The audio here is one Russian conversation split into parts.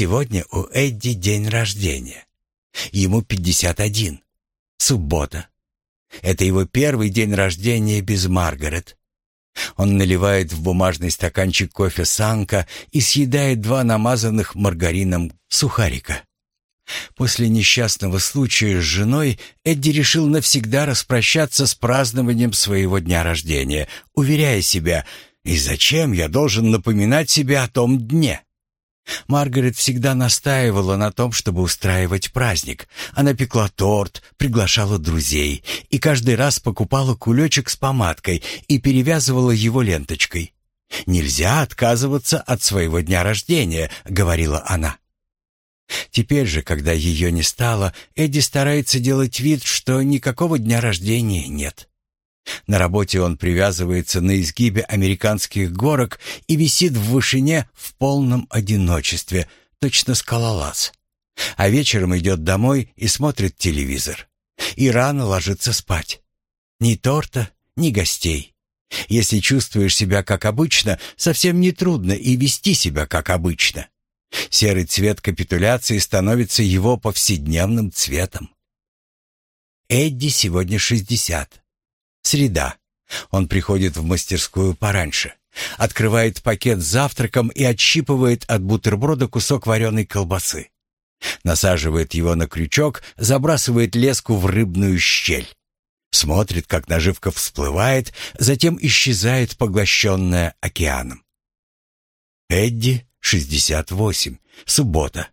Сегодня у Эдди день рождения. Ему 51. Суббота. Это его первый день рождения без Маргарет. Он наливает в бумажный стаканчик кофе санка и съедает два намазанных маргарином сухарика. После несчастного случая с женой Эдди решил навсегда распрощаться с празднованием своего дня рождения, уверяя себя, «И зачем я должен напоминать себе о том дне?» Маргарет всегда настаивала на том, чтобы устраивать праздник. Она пекла торт, приглашала друзей и каждый раз покупала кулечек с помадкой и перевязывала его ленточкой. «Нельзя отказываться от своего дня рождения», — говорила она. Теперь же, когда ее не стало, Эдди старается делать вид, что никакого дня рождения нет. На работе он привязывается на изгибе американских горок и висит в вышине в полном одиночестве, точно скалолаз. А вечером идет домой и смотрит телевизор. И рано ложится спать. Ни торта, ни гостей. Если чувствуешь себя как обычно, совсем не трудно и вести себя как обычно. Серый цвет капитуляции становится его повседневным цветом. Эдди сегодня шестьдесят. Среда. Он приходит в мастерскую пораньше, открывает пакет с завтраком и отщипывает от бутерброда кусок вареной колбасы. Насаживает его на крючок, забрасывает леску в рыбную щель. Смотрит, как наживка всплывает, затем исчезает, поглощенная океаном. Эдди, 68, суббота.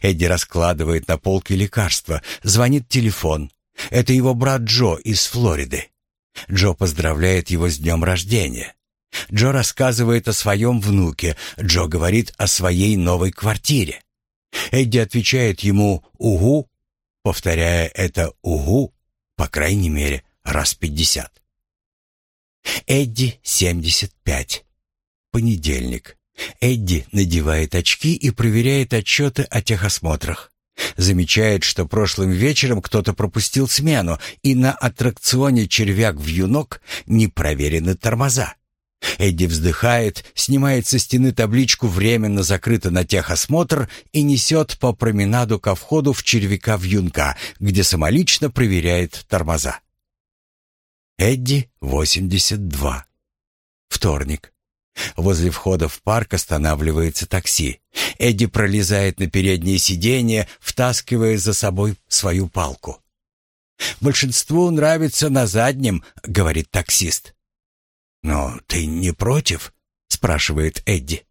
Эдди раскладывает на полке лекарства, звонит телефон. Это его брат Джо из Флориды. Джо поздравляет его с днем рождения. Джо рассказывает о своем внуке. Джо говорит о своей новой квартире. Эдди отвечает ему «Угу», повторяя это «Угу», по крайней мере, раз пятьдесят. Эдди, 75. Понедельник. Эдди надевает очки и проверяет отчеты о техосмотрах. Замечает, что прошлым вечером кто-то пропустил смену, и на аттракционе «Червяк-вьюнок» не проверены тормоза. Эдди вздыхает, снимает со стены табличку «Временно закрыто на техосмотр» и несет по променаду ко входу в червяка-вьюнка, где самолично проверяет тормоза. Эдди, 82. Вторник. Возле входа в парк останавливается такси. Эдди пролезает на переднее сиденье, втаскивая за собой свою палку. «Большинству нравится на заднем», — говорит таксист. «Но ты не против?» — спрашивает Эдди.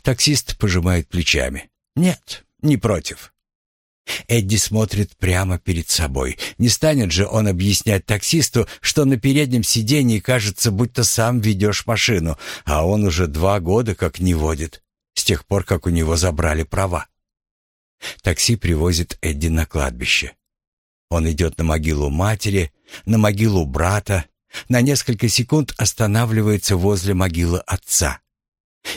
Таксист пожимает плечами. «Нет, не против». Эдди смотрит прямо перед собой. Не станет же он объяснять таксисту, что на переднем сиденье кажется, будто сам ведешь машину, а он уже два года как не водит, с тех пор, как у него забрали права. Такси привозит Эдди на кладбище. Он идет на могилу матери, на могилу брата, на несколько секунд останавливается возле могилы отца.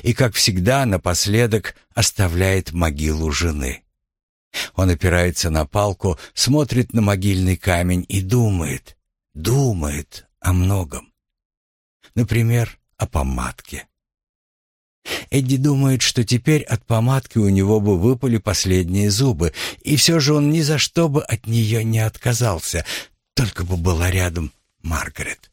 И, как всегда, напоследок оставляет могилу жены. Он опирается на палку, смотрит на могильный камень и думает, думает о многом. Например, о помадке. Эдди думает, что теперь от помадки у него бы выпали последние зубы, и все же он ни за что бы от нее не отказался, только бы была рядом Маргарет.